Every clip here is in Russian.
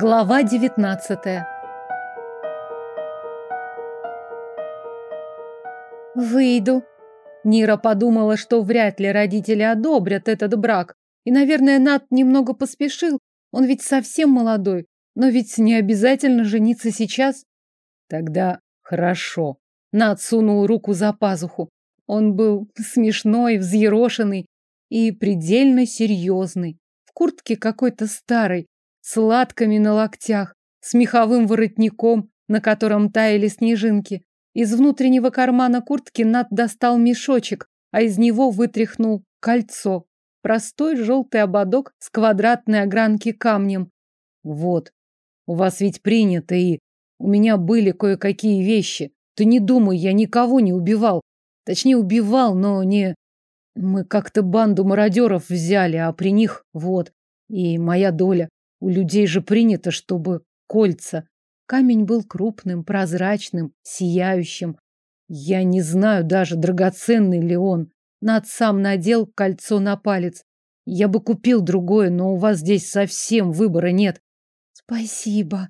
Глава девятнадцатая Выйду. Нира подумала, что вряд ли родители одобрят этот брак. И, наверное, Нат немного поспешил. Он ведь совсем молодой. Но ведь не обязательно жениться сейчас. Тогда хорошо. Нат сунул руку за пазуху. Он был смешной, взъерошенный и предельно серьезный. В куртке какой-то старой, с латками на локтях, с меховым воротником, на котором таяли снежинки. Из внутреннего кармана куртки Нат достал мешочек, а из него вытряхнул кольцо. Простой желтый ободок с квадратной огранки камнем. Вот, у вас ведь принято, и у меня были кое-какие вещи. Ты не думай, я никого не убивал. Точнее, убивал, но не... Мы как-то банду мародеров взяли, а при них вот. И моя доля. У людей же принято, чтобы кольца. Камень был крупным, прозрачным, сияющим. Я не знаю даже, драгоценный ли он. Над сам надел кольцо на палец. Я бы купил другое, но у вас здесь совсем выбора нет. Спасибо.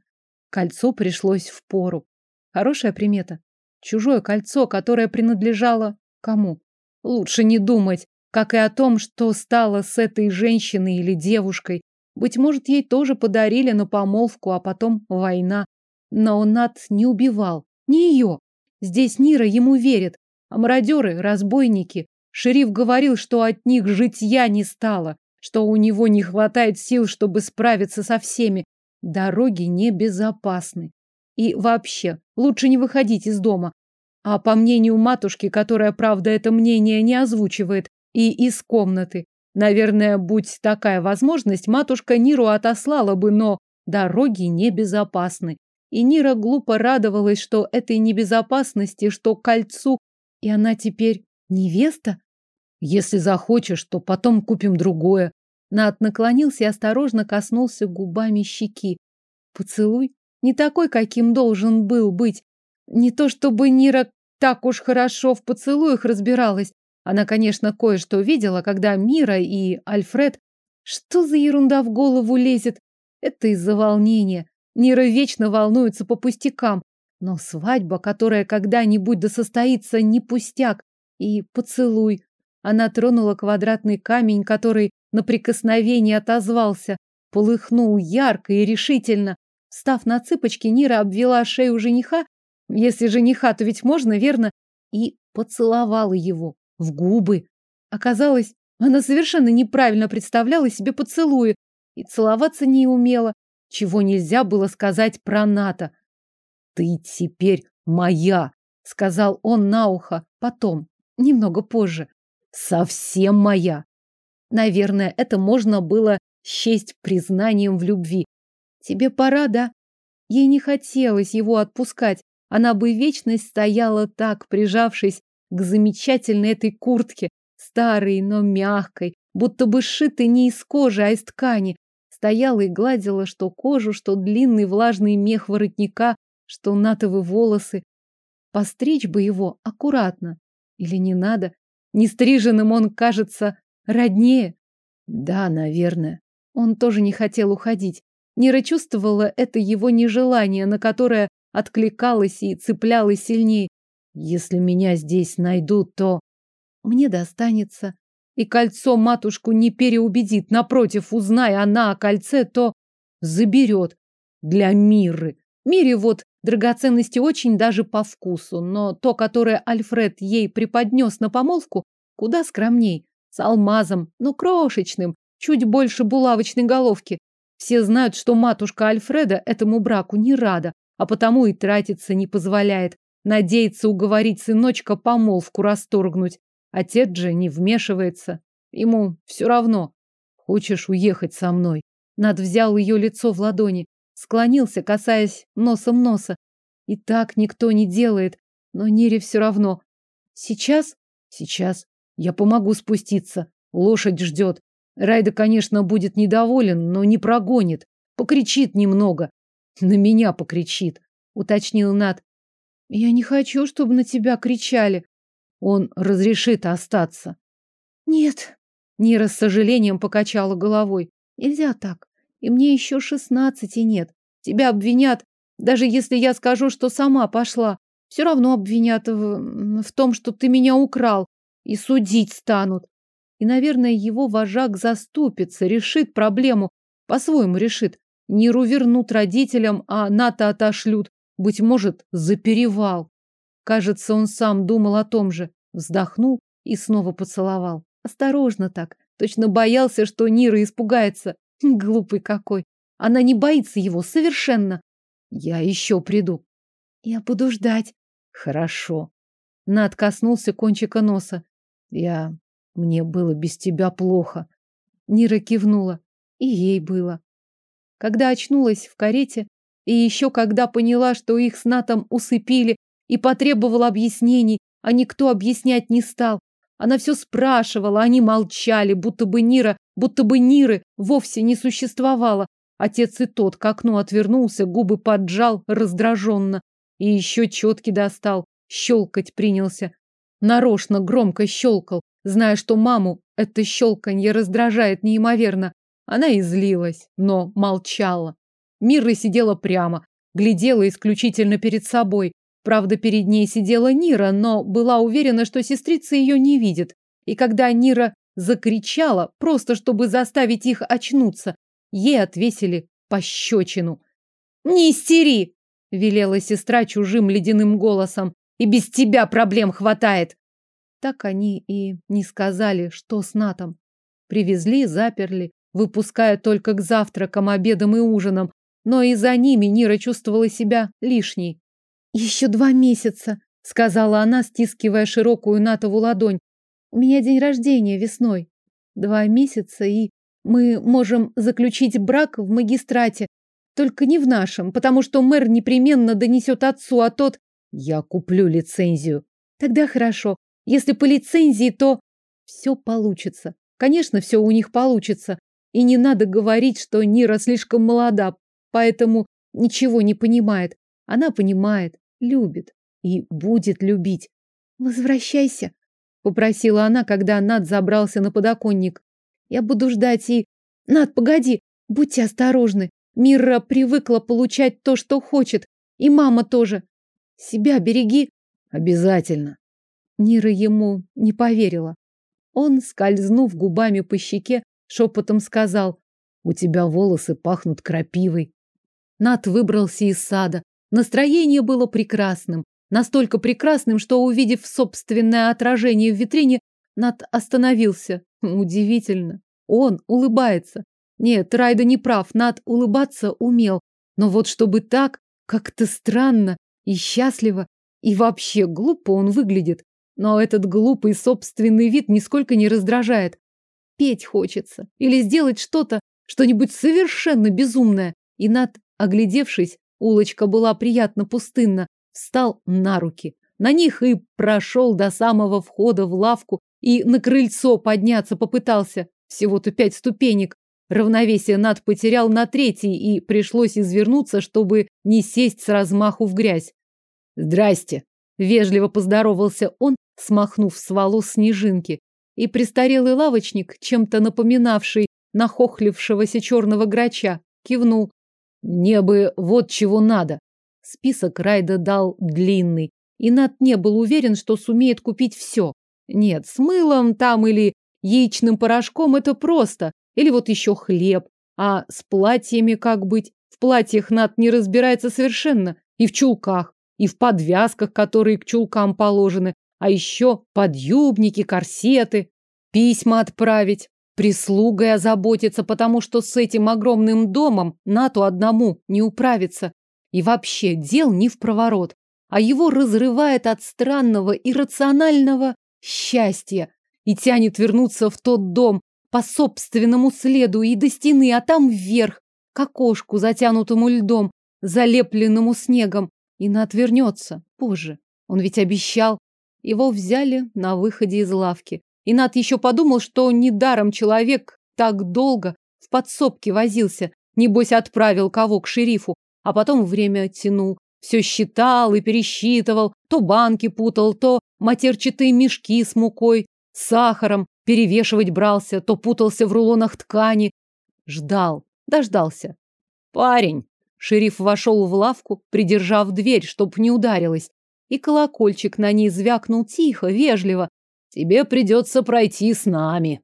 Кольцо пришлось в пору. Хорошая примета. Чужое кольцо, которое принадлежало кому? Лучше не думать, как и о том, что стало с этой женщиной или девушкой. Быть может, ей тоже подарили на помолвку, а потом война. Но Над не убивал. Не ее. Здесь Нира ему верит. А мародеры, разбойники. Шериф говорил, что от них житья не стало, что у него не хватает сил, чтобы справиться со всеми. Дороги небезопасны. И вообще, лучше не выходить из дома. А по мнению матушки, которая, правда, это мнение не озвучивает, и из комнаты. Наверное, будь такая возможность, матушка Ниру отослала бы, но дороги небезопасны. И Нира глупо радовалась, что этой небезопасности, что кольцу, и она теперь невеста. Если захочешь, то потом купим другое. Нат наклонился и осторожно коснулся губами щеки. Поцелуй не такой, каким должен был быть. Не то чтобы Нира так уж хорошо в поцелуях разбиралась. Она, конечно, кое-что видела, когда Мира и Альфред... Что за ерунда в голову лезет? Это из-за волнения. Нира вечно волнуется по пустякам. Но свадьба, которая когда-нибудь да состоится, не пустяк. И поцелуй. Она тронула квадратный камень, который на прикосновение отозвался. Полыхнул ярко и решительно. Встав на цыпочки, Нира обвела шею жениха. Если жениха, то ведь можно, верно? И поцеловала его в губы. Оказалось, она совершенно неправильно представляла себе поцелуи и целоваться не умела чего нельзя было сказать про Ната. «Ты теперь моя», — сказал он на ухо, потом, немного позже. «Совсем моя». Наверное, это можно было счесть признанием в любви. «Тебе пора, да?» Ей не хотелось его отпускать. Она бы вечность стояла так, прижавшись к замечательной этой куртке, старой, но мягкой, будто бы сшитой не из кожи, а из ткани, Стояла и гладила что кожу, что длинный влажный мех воротника, что натовы волосы. Постричь бы его аккуратно. Или не надо? Нестриженным он кажется роднее. Да, наверное. Он тоже не хотел уходить. Нира чувствовала это его нежелание, на которое откликалась и цеплялась сильнее. Если меня здесь найдут, то мне достанется. И кольцо матушку не переубедит. Напротив, узная она о кольце, то заберет для Миры. Мире вот драгоценности очень даже по вкусу, но то, которое Альфред ей преподнес на помолвку, куда скромней. С алмазом, но крошечным, чуть больше булавочной головки. Все знают, что матушка Альфреда этому браку не рада, а потому и тратиться не позволяет. Надеется уговорить сыночка помолвку расторгнуть. Отец же не вмешивается. Ему все равно. Хочешь уехать со мной? Над взял ее лицо в ладони, склонился, касаясь носом носа. И так никто не делает, но Нире все равно. Сейчас? Сейчас. Я помогу спуститься. Лошадь ждет. Райда, конечно, будет недоволен, но не прогонит. Покричит немного. На меня покричит, уточнил Над. Я не хочу, чтобы на тебя кричали, он разрешит остаться. Нет. Нира с сожалением покачала головой. Нельзя так. И мне еще шестнадцати нет. Тебя обвинят, даже если я скажу, что сама пошла. Все равно обвинят в, в том, что ты меня украл. И судить станут. И, наверное, его вожак заступится, решит проблему. По-своему решит. Ниру вернут родителям, а НАТО отошлют. Быть может, за перевал. Кажется, он сам думал о том же. Вздохнул и снова поцеловал. Осторожно так. Точно боялся, что Нира испугается. Глупый какой. Она не боится его совершенно. Я еще приду. Я буду ждать. Хорошо. Над коснулся кончика носа. Я... Мне было без тебя плохо. Нира кивнула. И ей было. Когда очнулась в карете, и еще когда поняла, что их с Натом усыпили, и потребовала объяснений, а никто объяснять не стал. Она все спрашивала, они молчали, будто бы Нира, будто бы Ниры вовсе не существовало. Отец и тот к окну отвернулся, губы поджал раздраженно. И еще четки достал, щелкать принялся. Нарочно громко щелкал, зная, что маму это щелканье раздражает неимоверно. Она и злилась, но молчала. Мирра сидела прямо, глядела исключительно перед собой. Правда, перед ней сидела Нира, но была уверена, что сестрица ее не видит. И когда Нира закричала, просто чтобы заставить их очнуться, ей отвесили пощечину. «Не истери!» — велела сестра чужим ледяным голосом. «И без тебя проблем хватает!» Так они и не сказали, что с Натом. Привезли, заперли, выпуская только к завтракам, обедам и ужинам, но и за ними Нира чувствовала себя лишней. «Еще два месяца», — сказала она, стискивая широкую Натову ладонь. «У меня день рождения весной. Два месяца, и мы можем заключить брак в магистрате, только не в нашем, потому что мэр непременно донесет отцу, а тот... Я куплю лицензию. Тогда хорошо. Если по лицензии, то все получится. Конечно, все у них получится. И не надо говорить, что Нира слишком молода, поэтому ничего не понимает. Она понимает, любит и будет любить. Возвращайся, попросила она, когда Над забрался на подоконник. Я буду ждать и... Над, погоди, будьте осторожны. Мира привыкла получать то, что хочет. И мама тоже. Себя береги. Обязательно. Нира ему не поверила. Он, скользнув губами по щеке, шепотом сказал, «У тебя волосы пахнут крапивой». Нат выбрался из сада. Настроение было прекрасным. Настолько прекрасным, что, увидев собственное отражение в витрине, Нат остановился. Удивительно. Он улыбается. Нет, Райда не прав, Нат улыбаться умел. Но вот чтобы так, как-то странно и счастливо, и вообще глупо он выглядит. Но этот глупый собственный вид нисколько не раздражает петь хочется или сделать что-то, что-нибудь совершенно безумное. И над, оглядевшись, улочка была приятно пустынна, встал на руки. На них и прошел до самого входа в лавку и на крыльцо подняться попытался. Всего-то пять ступенек. Равновесие над потерял на третий, и пришлось извернуться, чтобы не сесть с размаху в грязь. «Здрасте!» — вежливо поздоровался он, смахнув с волос снежинки и престарелый лавочник, чем-то напоминавший нахохлившегося черного грача, кивнул. «Мне бы вот чего надо». Список Райда дал длинный, и Нат не был уверен, что сумеет купить все. Нет, с мылом там или яичным порошком это просто, или вот еще хлеб. А с платьями как быть? В платьях Нат не разбирается совершенно, и в чулках, и в подвязках, которые к чулкам положены, а еще подъюбники, корсеты, письма отправить, прислугой озаботиться, потому что с этим огромным домом НАТО одному не управиться. И вообще дел не в проворот, а его разрывает от странного иррационального счастья и тянет вернуться в тот дом по собственному следу и до стены, а там вверх, к окошку, затянутому льдом, залепленному снегом, и наотвернется позже. Он ведь обещал. Его взяли на выходе из лавки. И Над еще подумал, что недаром человек так долго в подсобке возился. Небось, отправил кого к шерифу, а потом время тянул. Все считал и пересчитывал, то банки путал, то матерчатые мешки с мукой, сахаром перевешивать брался, то путался в рулонах ткани. Ждал, Дождался. Парень. Шериф вошел в лавку, придержав дверь, чтоб не ударилась. И колокольчик на ней звякнул тихо, вежливо. Тебе придется пройти с нами.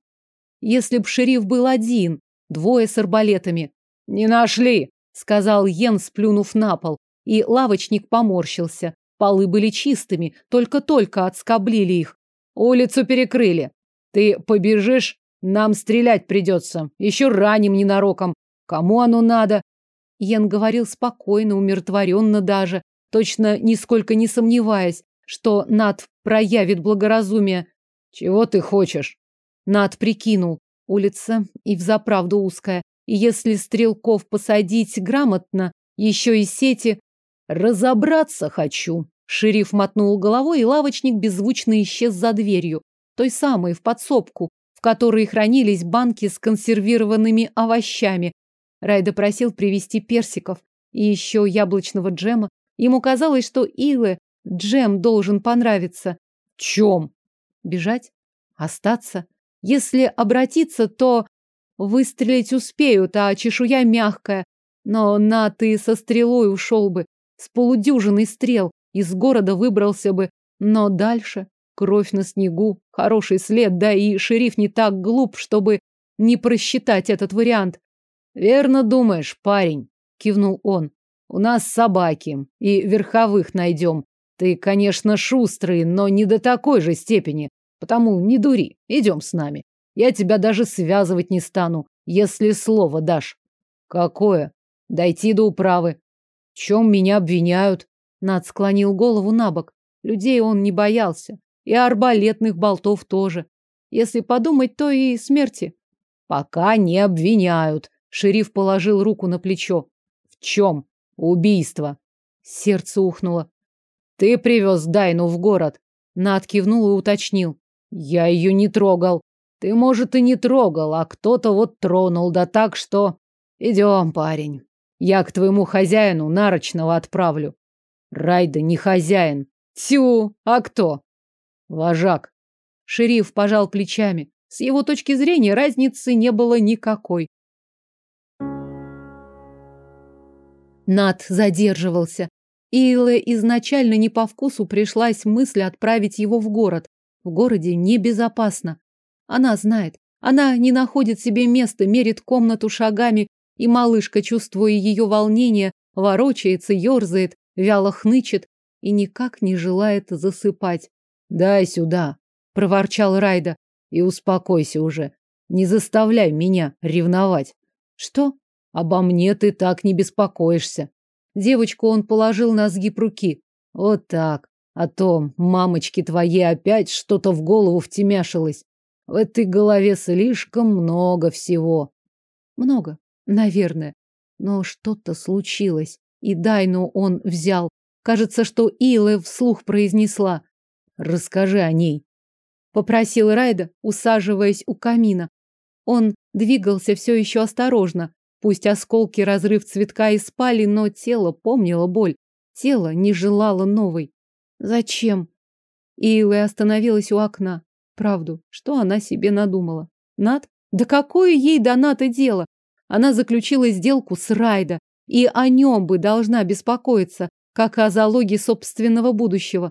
Если б шериф был один, двое с арбалетами. Не нашли, сказал Йен, сплюнув на пол. И лавочник поморщился. Полы были чистыми, только-только отскоблили их. Улицу перекрыли. Ты побежишь, нам стрелять придется. Еще раним ненароком. Кому оно надо? Йен говорил спокойно, умиротворенно даже, точно нисколько не сомневаясь, что Над проявит благоразумие. Чего ты хочешь? Над прикинул. Улица и взаправду узкая. И если стрелков посадить грамотно, еще и сети... Разобраться хочу. Шериф мотнул головой, и лавочник беззвучно исчез за дверью. Той самой, в подсобку, в которой хранились банки с консервированными овощами. Райда просил привезти персиков и еще яблочного джема. Ему казалось, что Иле джем должен понравиться. Чем? Бежать? Остаться? Если обратиться, то выстрелить успеют, а чешуя мягкая. Но на ты со стрелой ушел бы, с полудюжиной стрел, из города выбрался бы. Но дальше Кровь на снегу, хороший след, да и шериф не так глуп, чтобы не просчитать этот вариант. Верно думаешь, парень, кивнул он. У нас собаки, и верховых найдем. Ты, конечно, шустрый, но не до такой же степени. Потому не дури, идем с нами. Я тебя даже связывать не стану, если слово дашь. Какое? Дойти до управы. В чем меня обвиняют? Над склонил голову на бок. Людей он не боялся. И арбалетных болтов тоже. Если подумать, то и смерти. Пока не обвиняют. Шериф положил руку на плечо. В чем? Убийство. Сердце ухнуло. Ты привез Дайну в город. Над кивнул и уточнил. Я ее не трогал. Ты, может, и не трогал, а кто-то вот тронул, да так что... Идем, парень. Я к твоему хозяину нарочного отправлю. Райда не хозяин. Тю, а кто? Вожак. Шериф пожал плечами. С его точки зрения разницы не было никакой. Над задерживался. Илэ изначально не по вкусу пришлась мысль отправить его в город. В городе небезопасно. Она знает. Она не находит себе места, мерит комнату шагами, и малышка, чувствуя ее волнение, ворочается, ерзает, вяло хнычет и никак не желает засыпать. Дай сюда, проворчал Райда. И успокойся уже. Не заставляй меня ревновать. Что? Обо мне ты так не беспокоишься. Девочку он положил на сгиб руки. Вот так. А то мамочке твоей опять что-то в голову втемяшилось. В этой голове слишком много всего. Много, наверное. Но что-то случилось. И Дайну он взял. Кажется, что Илэ вслух произнесла. Расскажи о ней. Попросил Райда, усаживаясь у камина. Он двигался все еще осторожно. Пусть осколки разрыв цветка и спали, но тело помнило боль. Тело не желало новой. Зачем? Илэ остановилась у окна. Правду, что она себе надумала? Над? Да какое ей до Ната дело? Она заключила сделку с Райда, и о нем бы должна беспокоиться, как о залоге собственного будущего.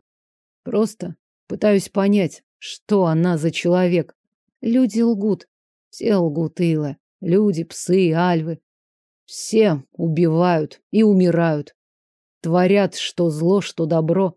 Просто пытаюсь понять, что она за человек. Люди лгут. Все лгут, Ила. Люди, псы, альвы. Все убивают и умирают. Творят что зло, что добро.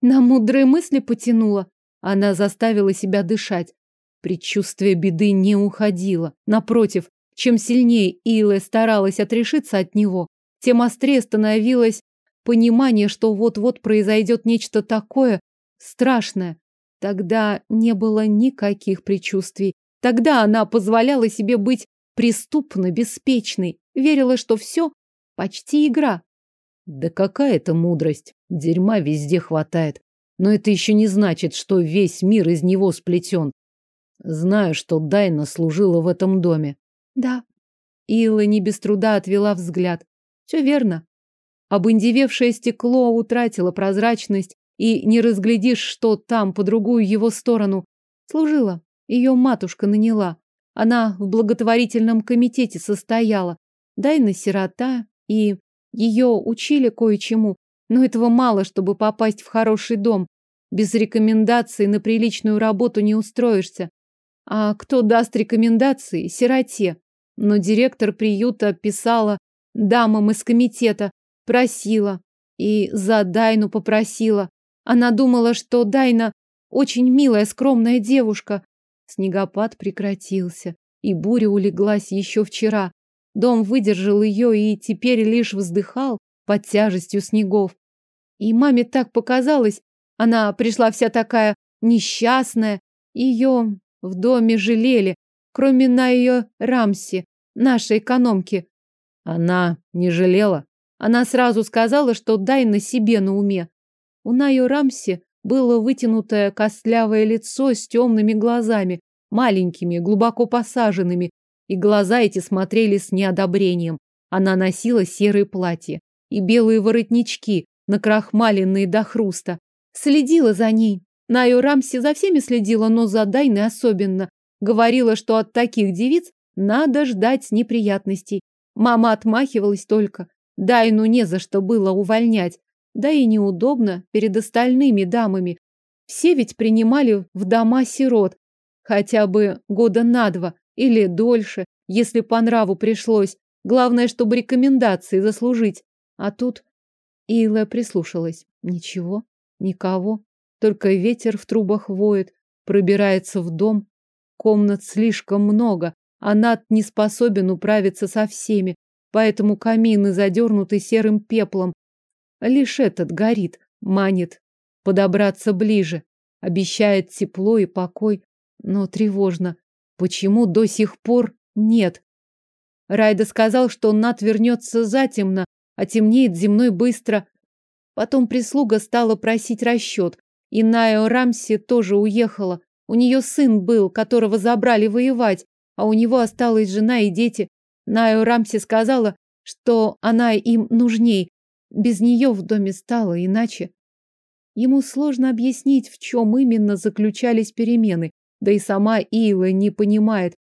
На мудрые мысли потянула. Она заставила себя дышать. Предчувствие беды не уходило. Напротив, чем сильнее Илэ старалась отрешиться от него, тем острее становилось понимание, что вот-вот произойдет нечто такое, страшное. Тогда не было никаких предчувствий. Тогда она позволяла себе быть преступно беспечной, верила, что все почти игра. Да какая это мудрость? Дерьма везде хватает. Но это еще не значит, что весь мир из него сплетен. Знаю, что Дайна служила в этом доме. Да. Илла не без труда отвела взгляд. Все верно. Обындевевшее стекло утратило прозрачность, и не разглядишь, что там по другую его сторону. Служила. Ее матушка наняла. Она в благотворительном комитете состояла. Дайна сирота, и ее учили кое-чему, но этого мало, чтобы попасть в хороший дом. Без рекомендаций на приличную работу не устроишься. А кто даст рекомендации? Сироте. Но директор приюта писала дамам из комитета, просила. И за Дайну попросила. Она думала, что Дайна очень милая, скромная девушка. Снегопад прекратился, и буря улеглась еще вчера. Дом выдержал ее и теперь лишь вздыхал под тяжестью снегов. И маме так показалось, она пришла вся такая несчастная, ее в доме жалели, кроме на ее Рамси, нашей экономки. Она не жалела. Она сразу сказала, что дай на себе на уме. У Найо Рамси было вытянутое костлявое лицо с темными глазами, маленькими, глубоко посаженными, и глаза эти смотрели с неодобрением. Она носила серые платья и белые воротнички, накрахмаленные до хруста. Следила за ней. Найо Рамси за всеми следила, но за Дайной особенно. Говорила, что от таких девиц надо ждать неприятностей. Мама отмахивалась только. Дайну не за что было увольнять. Да и неудобно перед остальными дамами. Все ведь принимали в дома сирот. Хотя бы года на два или дольше, если по нраву пришлось. Главное, чтобы рекомендации заслужить. А тут Ила прислушалась. Ничего, никого. Только ветер в трубах воет, пробирается в дом. Комнат слишком много, а Над не способен управиться со всеми, поэтому камины задернуты серым пеплом, Лишь этот горит, манит подобраться ближе, обещает тепло и покой, но тревожно. Почему до сих пор нет? Райда сказал, что Нат вернется затемно, а темнеет земной быстро. Потом прислуга стала просить расчет, и Найо Рамси тоже уехала. У нее сын был, которого забрали воевать, а у него осталась жена и дети. Найо Рамси сказала, что она им нужней, без нее в доме стало иначе. Ему сложно объяснить, в чем именно заключались перемены, да и сама Ила не понимает,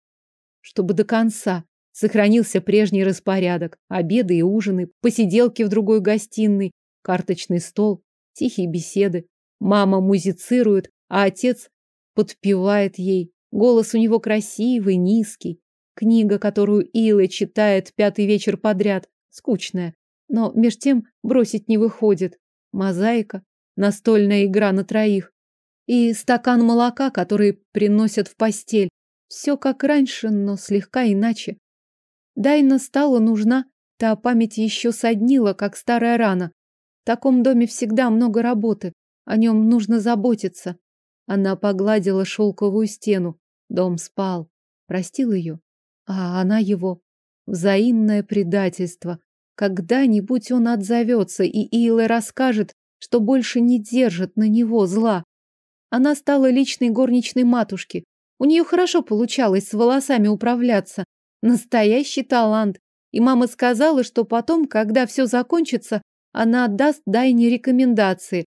чтобы до конца сохранился прежний распорядок. Обеды и ужины, посиделки в другой гостиной, карточный стол, тихие беседы. Мама музицирует, а отец подпевает ей. Голос у него красивый, низкий. Книга, которую Ила читает пятый вечер подряд, скучная, но меж тем бросить не выходит. Мозаика, настольная игра на троих и стакан молока, который приносят в постель. Все как раньше, но слегка иначе. Дайна стала нужна, та память еще соднила, как старая рана. В таком доме всегда много работы, о нем нужно заботиться. Она погладила шелковую стену. Дом спал. Простил ее, а она его. Взаимное предательство. Когда-нибудь он отзовется, и Илла расскажет, что больше не держит на него зла. Она стала личной горничной матушки. У нее хорошо получалось с волосами управляться. Настоящий талант. И мама сказала, что потом, когда все закончится, она отдаст Дайне рекомендации.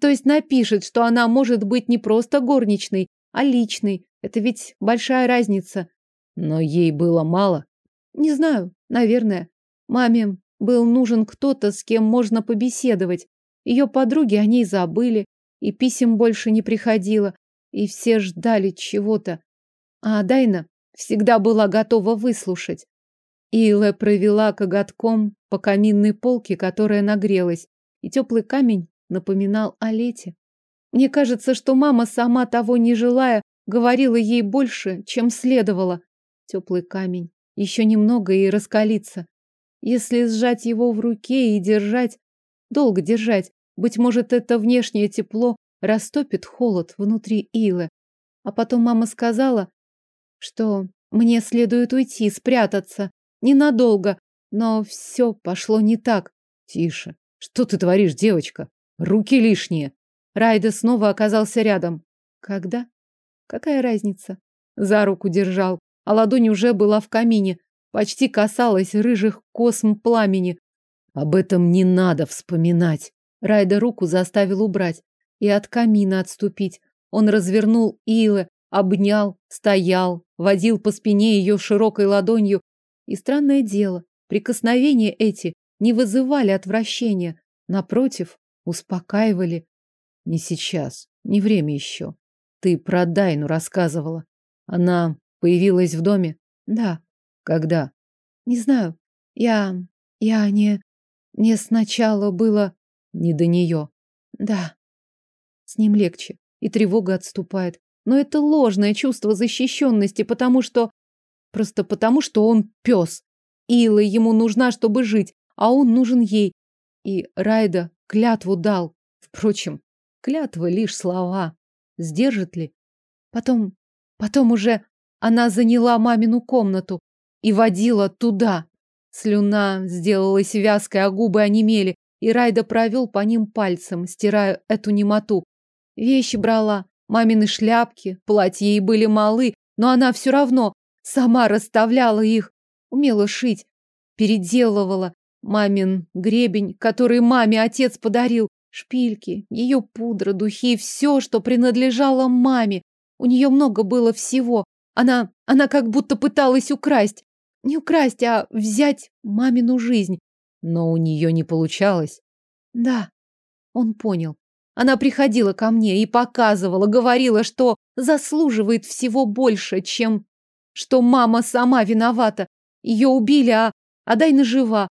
То есть напишет, что она может быть не просто горничной, а личной. Это ведь большая разница. Но ей было мало. Не знаю, наверное. Маме был нужен кто-то, с кем можно побеседовать. Ее подруги о ней забыли, и писем больше не приходило, и все ждали чего-то. А Дайна всегда была готова выслушать. Илэ провела коготком по каминной полке, которая нагрелась, и теплый камень напоминал о лете. Мне кажется, что мама, сама того не желая, говорила ей больше, чем следовало. Теплый камень. Еще немного и раскалится. Если сжать его в руке и держать, долго держать, быть может, это внешнее тепло растопит холод внутри Илы. А потом мама сказала, что мне следует уйти, спрятаться. Ненадолго. Но все пошло не так. Тише. Что ты творишь, девочка? Руки лишние. Райда снова оказался рядом. Когда? Какая разница? За руку держал, а ладонь уже была в камине почти касалась рыжих косм пламени. Об этом не надо вспоминать. Райда руку заставил убрать и от камина отступить. Он развернул Илы, обнял, стоял, водил по спине ее широкой ладонью. И странное дело, Прикосновения эти не вызывали отвращения, напротив, успокаивали. Не сейчас, не время еще. Ты про Дайну рассказывала. Она появилась в доме? Да. Когда? Не знаю. Я... я не... Мне сначала было... Не до нее. Да. С ним легче. И тревога отступает. Но это ложное чувство защищенности, потому что... Просто потому, что он пес. Ила ему нужна, чтобы жить, а он нужен ей. И Райда клятву дал. Впрочем, клятвы лишь слова. Сдержит ли? Потом... Потом уже она заняла мамину комнату и водила туда. Слюна сделалась вязкой, а губы онемели, и Райда провел по ним пальцем, стирая эту немоту. Вещи брала, мамины шляпки, платья ей были малы, но она все равно сама расставляла их, умела шить, переделывала. Мамин гребень, который маме отец подарил, шпильки, ее пудра, духи, все, что принадлежало маме. У нее много было всего. Она, она как будто пыталась украсть. Не украсть, а взять мамину жизнь. Но у нее не получалось. Да, он понял. Она приходила ко мне и показывала, говорила, что заслуживает всего больше, чем... Что мама сама виновата. Ее убили, а... А Дайна жива.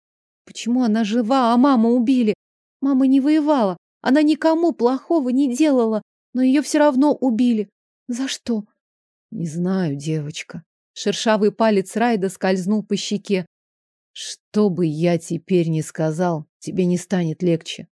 Почему она жива, а маму убили? Мама не воевала. Она никому плохого не делала, но ее все равно убили. За что? Не знаю, девочка. Шершавый палец Райда скользнул по щеке. Что бы я теперь ни сказал, тебе не станет легче.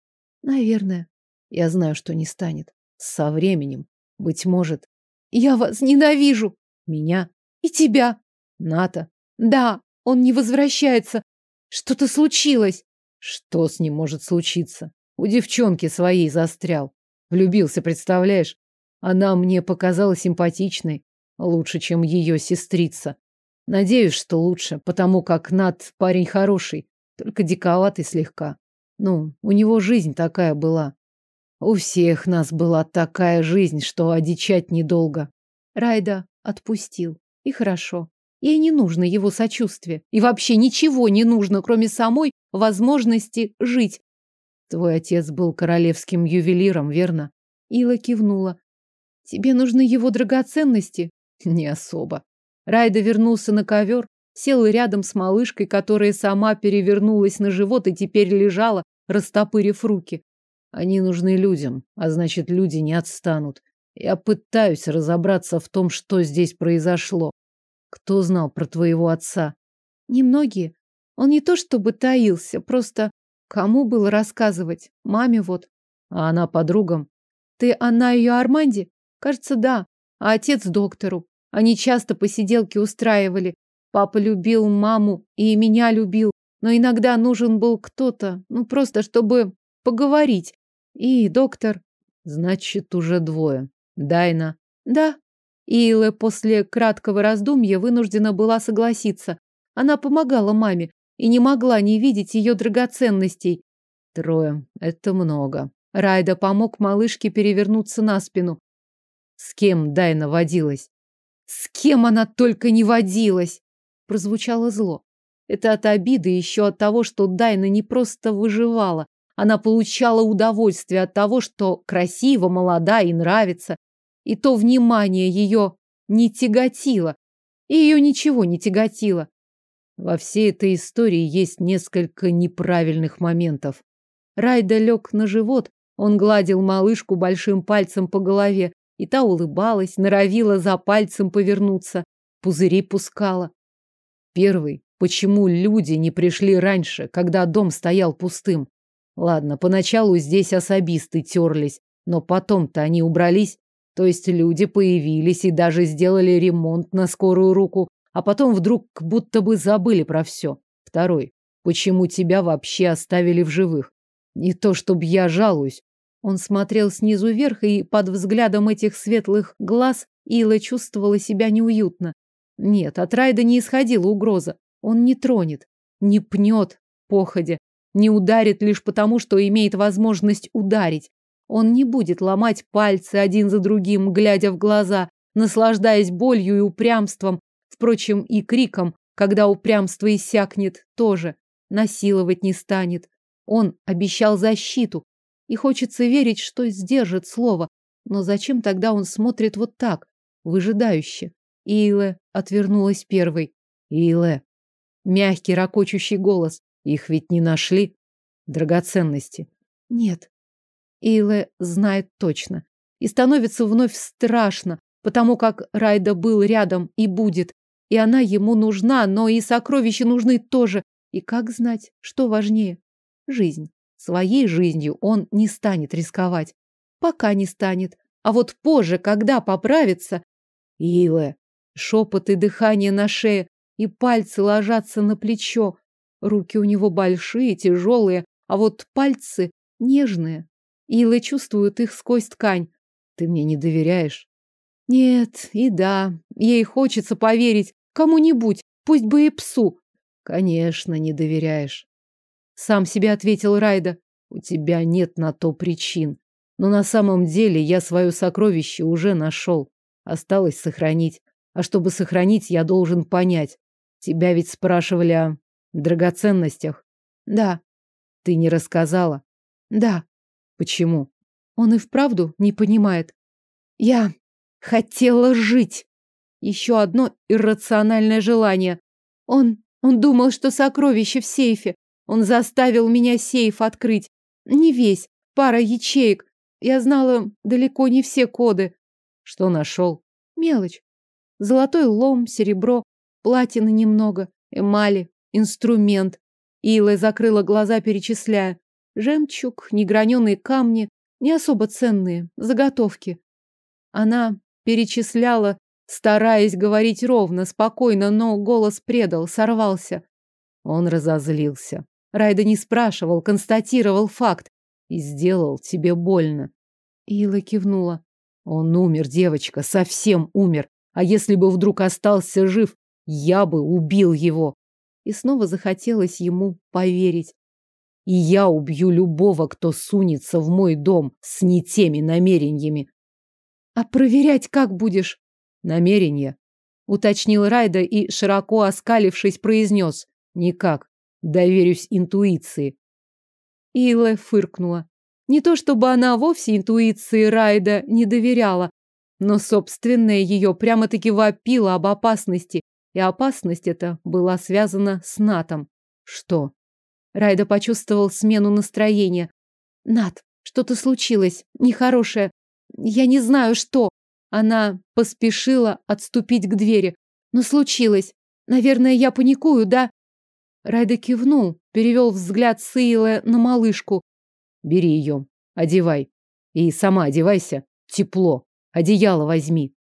Наверное. Я знаю, что не станет. Со временем. Быть может. Я вас ненавижу. Меня? И тебя. Ната. Да, он не возвращается. Что-то случилось. Что с ним может случиться? У девчонки своей застрял. Влюбился, представляешь? Она мне показалась симпатичной. Лучше, чем ее сестрица. Надеюсь, что лучше, потому как Над парень хороший, только диковатый слегка. Ну, у него жизнь такая была. У всех нас была такая жизнь, что одичать недолго. Райда отпустил. И хорошо. Ей не нужно его сочувствие. И вообще ничего не нужно, кроме самой возможности жить. Твой отец был королевским ювелиром, верно? Ила кивнула. Тебе нужны его драгоценности? Не особо. Райда вернулся на ковер, сел рядом с малышкой, которая сама перевернулась на живот и теперь лежала, растопырив руки. Они нужны людям, а значит, люди не отстанут. Я пытаюсь разобраться в том, что здесь произошло. Кто знал про твоего отца? Немногие. Он не то чтобы таился, просто кому было рассказывать? Маме вот. А она подругам? Ты она ее Арманде? Кажется, да. А отец доктору. Они часто посиделки устраивали. Папа любил маму и меня любил, но иногда нужен был кто-то, ну просто чтобы поговорить. И доктор. Значит, уже двое. Дайна. Да. Илэ после краткого раздумья вынуждена была согласиться. Она помогала маме и не могла не видеть ее драгоценностей. Трое. Это много. Райда помог малышке перевернуться на спину. С кем Дайна водилась? С кем она только не водилась! Прозвучало зло. Это от обиды еще от того, что Дайна не просто выживала. Она получала удовольствие от того, что красиво, молода и нравится. И то внимание ее не тяготило. И ее ничего не тяготило. Во всей этой истории есть несколько неправильных моментов. Райда лег на живот, он гладил малышку большим пальцем по голове, и та улыбалась, норовила за пальцем повернуться, пузыри пускала. Первый, почему люди не пришли раньше, когда дом стоял пустым? Ладно, поначалу здесь особисты терлись, но потом-то они убрались, то есть люди появились и даже сделали ремонт на скорую руку, а потом вдруг будто бы забыли про все. Второй, почему тебя вообще оставили в живых? Не то, чтобы я жалуюсь, он смотрел снизу вверх, и под взглядом этих светлых глаз Ила чувствовала себя неуютно. Нет, от Райда не исходила угроза. Он не тронет, не пнет походя, не ударит лишь потому, что имеет возможность ударить. Он не будет ломать пальцы один за другим, глядя в глаза, наслаждаясь болью и упрямством, впрочем, и криком, когда упрямство иссякнет, тоже. Насиловать не станет. Он обещал защиту. И хочется верить, что сдержит слово. Но зачем тогда он смотрит вот так, выжидающе? Илэ отвернулась первой. Илэ. Мягкий, ракочущий голос. Их ведь не нашли. Драгоценности. Нет. Илэ знает точно. И становится вновь страшно, потому как Райда был рядом и будет. И она ему нужна, но и сокровища нужны тоже. И как знать, что важнее? Жизнь. Своей жизнью он не станет рисковать. Пока не станет. А вот позже, когда поправится... Илэ. Шепот и дыхание на шее, и пальцы ложатся на плечо. Руки у него большие, тяжелые, а вот пальцы нежные. Илэ чувствует их сквозь ткань. Ты мне не доверяешь? Нет, и да, ей хочется поверить кому-нибудь, пусть бы и псу. Конечно, не доверяешь. Сам себе ответил Райда. У тебя нет на то причин. Но на самом деле я свое сокровище уже нашел. Осталось сохранить. А чтобы сохранить, я должен понять. Тебя ведь спрашивали о драгоценностях. Да. Ты не рассказала? Да. Почему? Он и вправду не понимает. Я хотела жить. Еще одно иррациональное желание. Он, он думал, что сокровище в сейфе. Он заставил меня сейф открыть. Не весь, пара ячеек. Я знала далеко не все коды. Что нашел? Мелочь. Золотой лом, серебро, платины немного, эмали, инструмент. Ила закрыла глаза, перечисляя. Жемчуг, неграненые камни, не особо ценные, заготовки. Она перечисляла, стараясь говорить ровно, спокойно, но голос предал, сорвался. Он разозлился. Райда не спрашивал, констатировал факт. И сделал тебе больно. Ила кивнула. Он умер, девочка, совсем умер. А если бы вдруг остался жив, я бы убил его. И снова захотелось ему поверить. И я убью любого, кто сунется в мой дом с не теми намерениями. А проверять как будешь? Намерения. Уточнил Райда и, широко оскалившись, произнес. Никак. Доверюсь интуиции. Илэ фыркнула. Не то чтобы она вовсе интуиции Райда не доверяла, но собственная ее прямо-таки вопила об опасности, и опасность эта была связана с Натом. Что? Райда почувствовал смену настроения. Нат, что-то случилось, нехорошее. Я не знаю, что. Она поспешила отступить к двери. Но случилось. Наверное, я паникую, да? Райда кивнул, перевел взгляд Сейла на малышку. Бери ее, одевай. И сама одевайся. Тепло. Одеяло возьми.